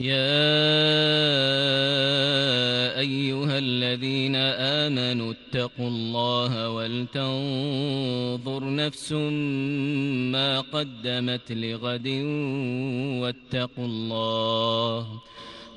يا أيها الذين آمنوا اتقوا الله ولتنظر نفس ما قدمت لغد واتقوا الله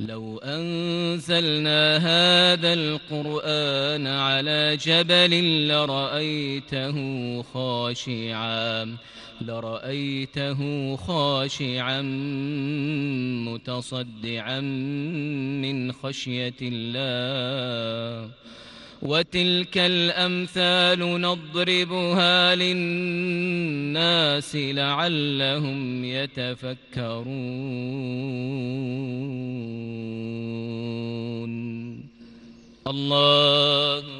لو أنزلنا هذا القرآن على جبل لرأيته خاشعاً لرأيته خاشعا متصدعا من خشية الله. وتلك الأمثال نضربها للناس لعلهم يتفكرون. الله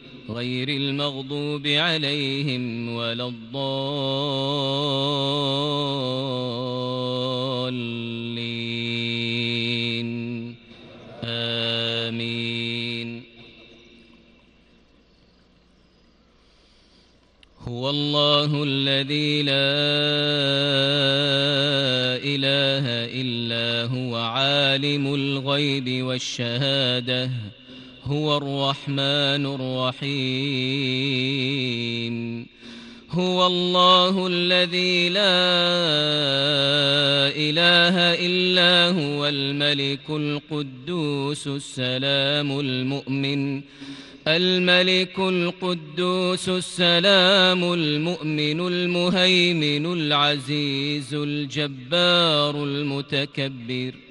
غير المغضوب عليهم ولا الضالين. آمين. هو الله الذي لا إله إلا هو عالم الغيب والشهادة. هو الرحمن الرحيم. هو الله الذي لا إله إلا هو الملك القدوس السلام المؤمن. الملك القدوس السلام المؤمن المهيمن العزيز الجبار المتكبر.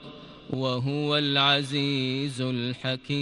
وهو العزيز الحكيم.